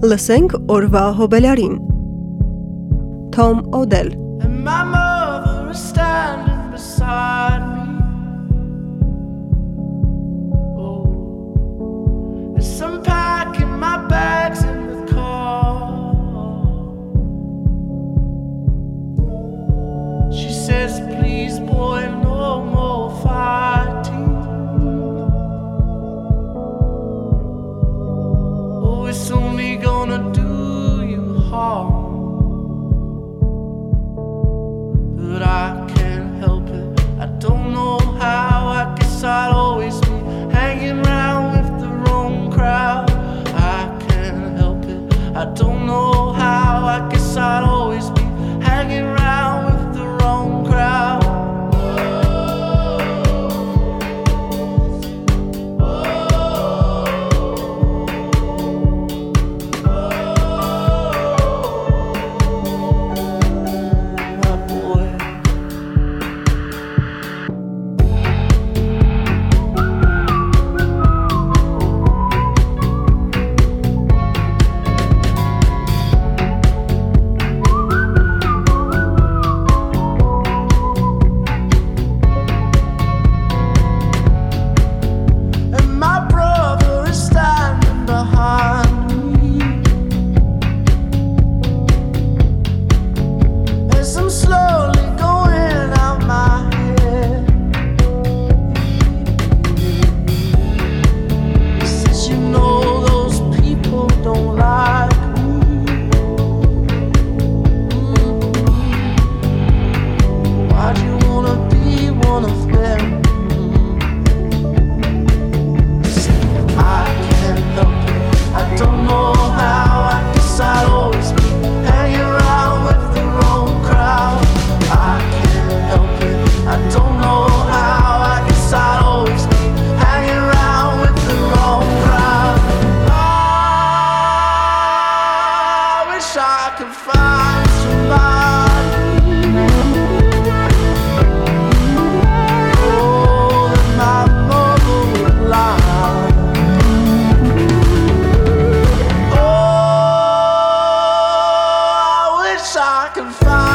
Լսենք օրվա հոբելարին։ Թոմ Օդել Mama, I don't know I can find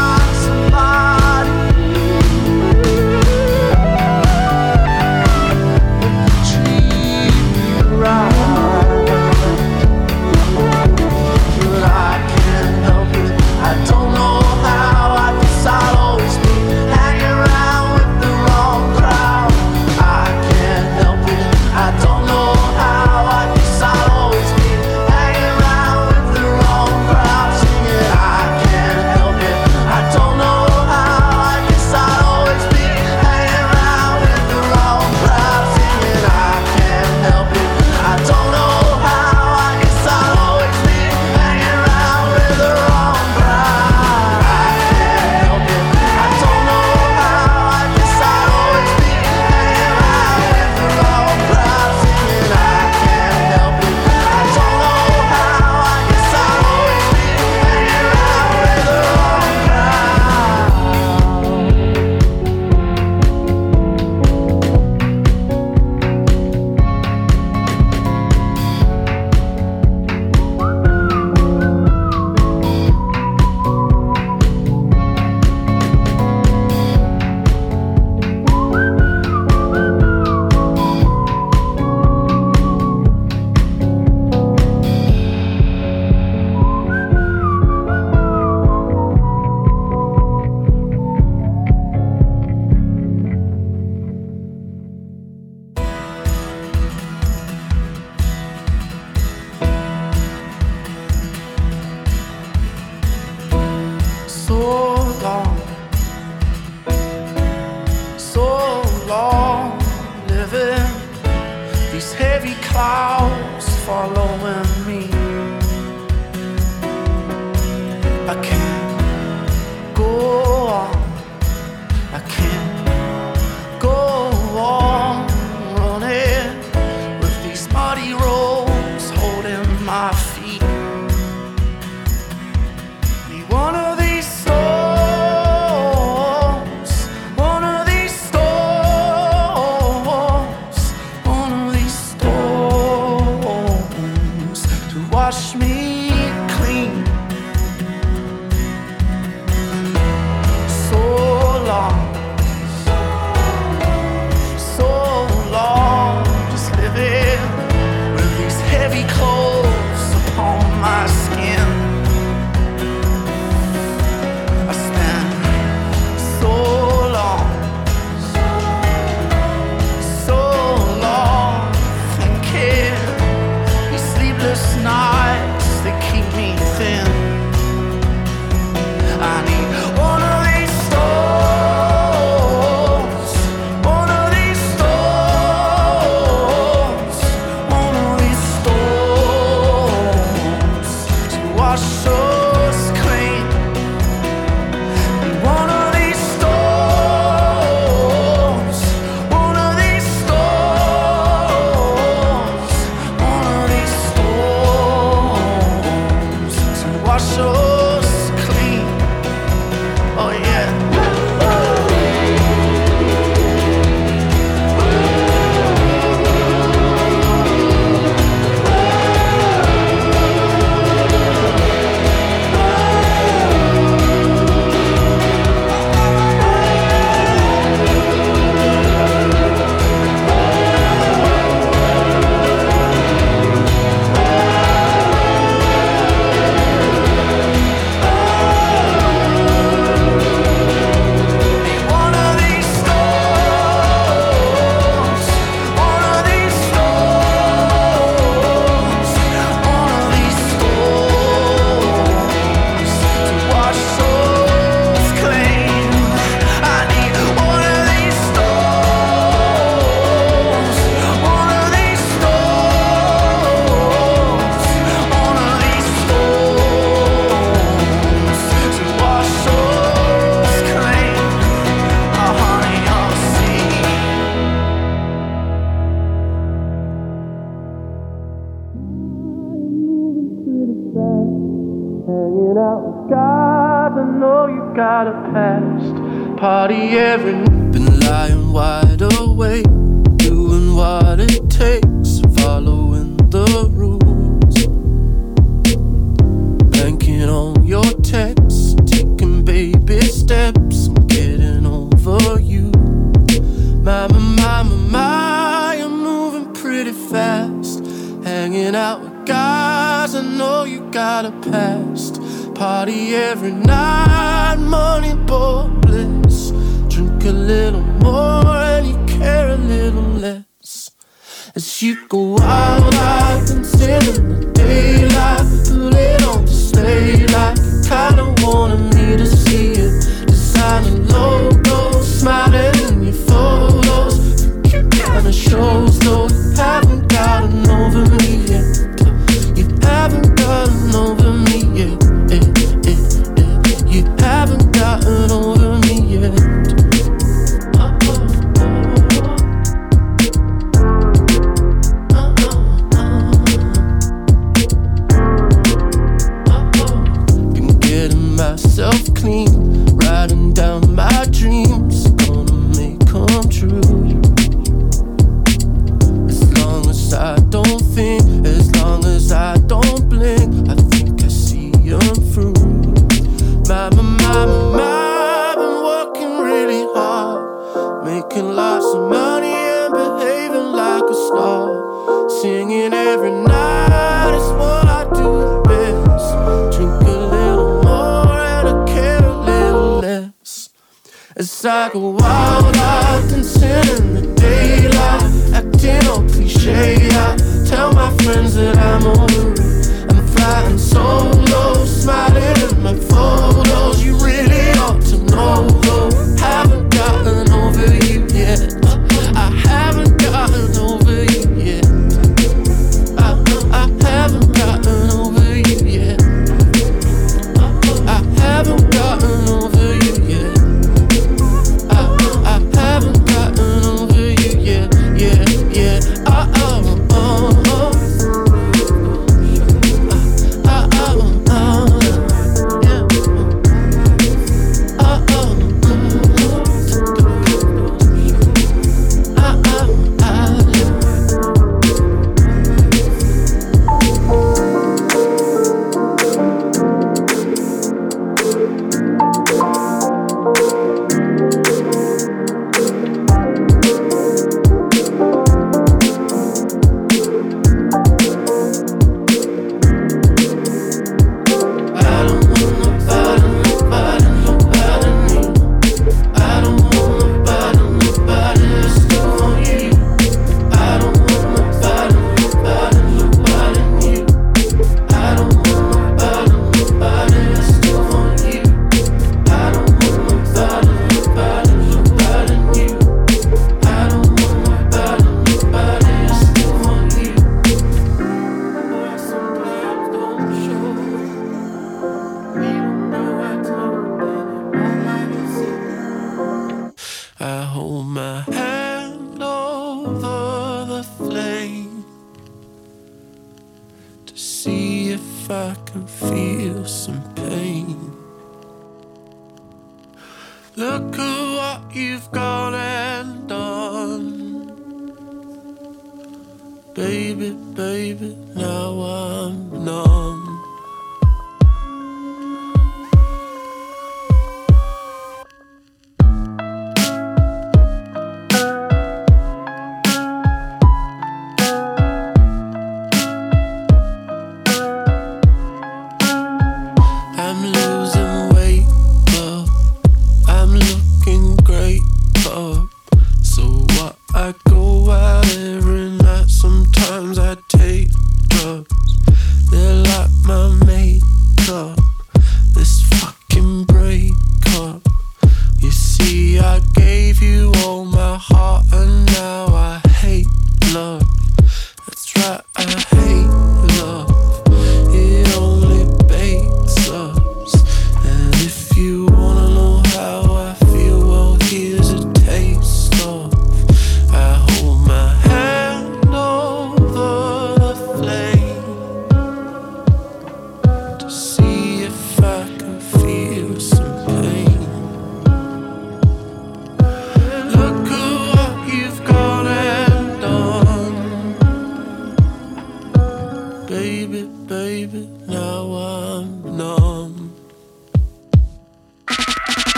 clouds following our soul Party every night, money bliss. Drink a little more and you care a little less. As you go out, I've been in the daylight. Put it on display like kinda wanted me to see it. Designing low.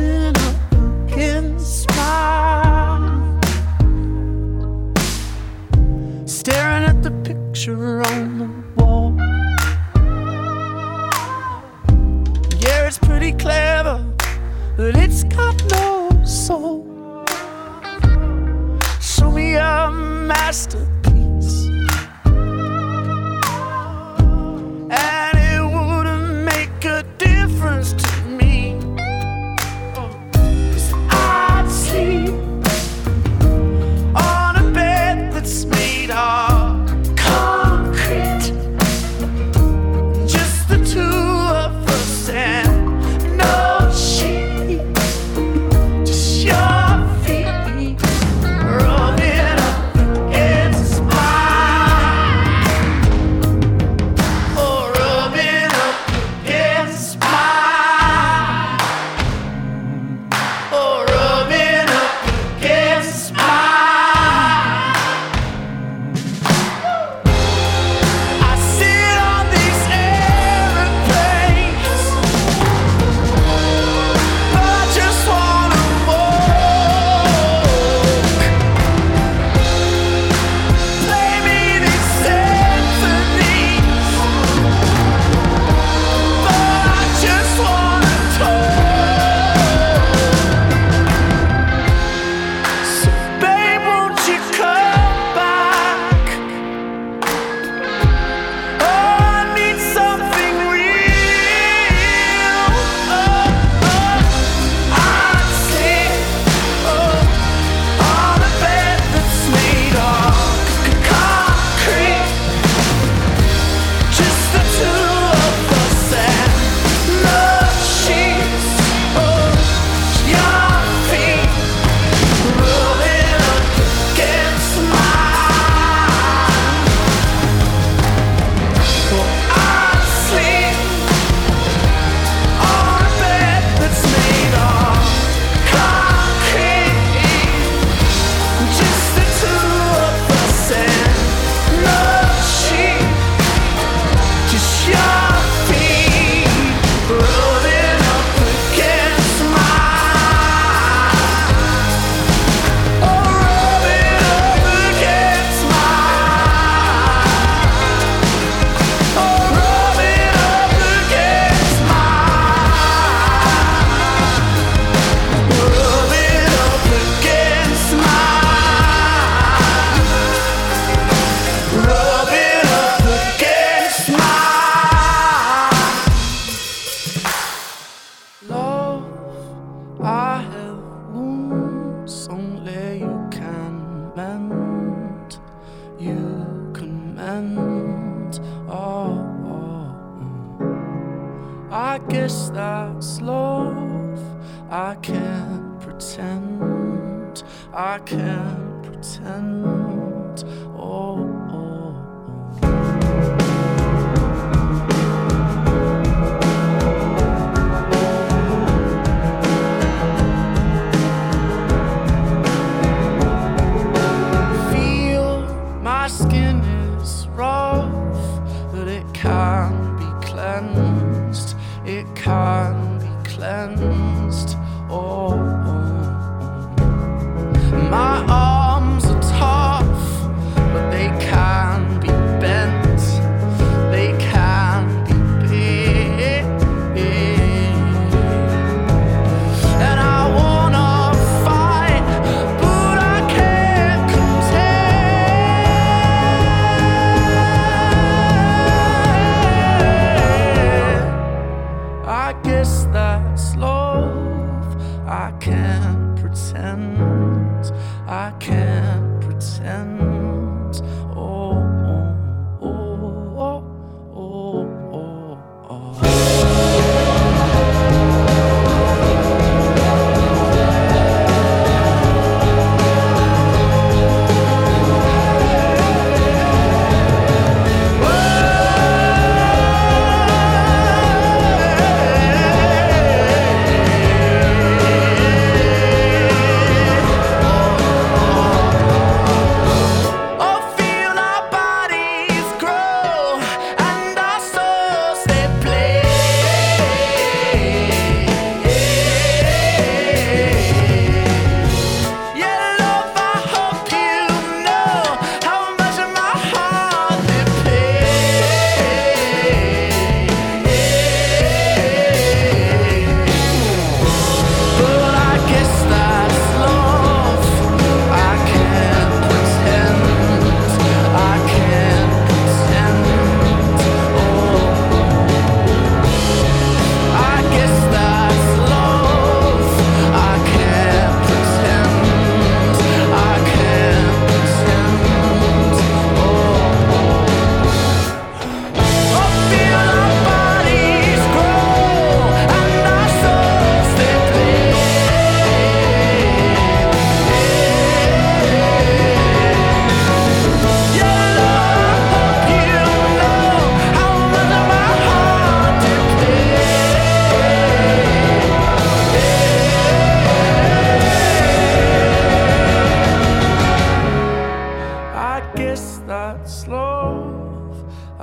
Rubbing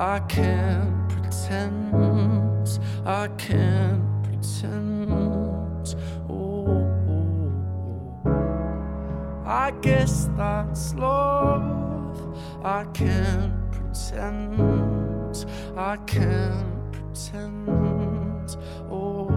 I can't pretend, I can't pretend. Oh, I guess that's love. I can't pretend, I can't pretend. Oh.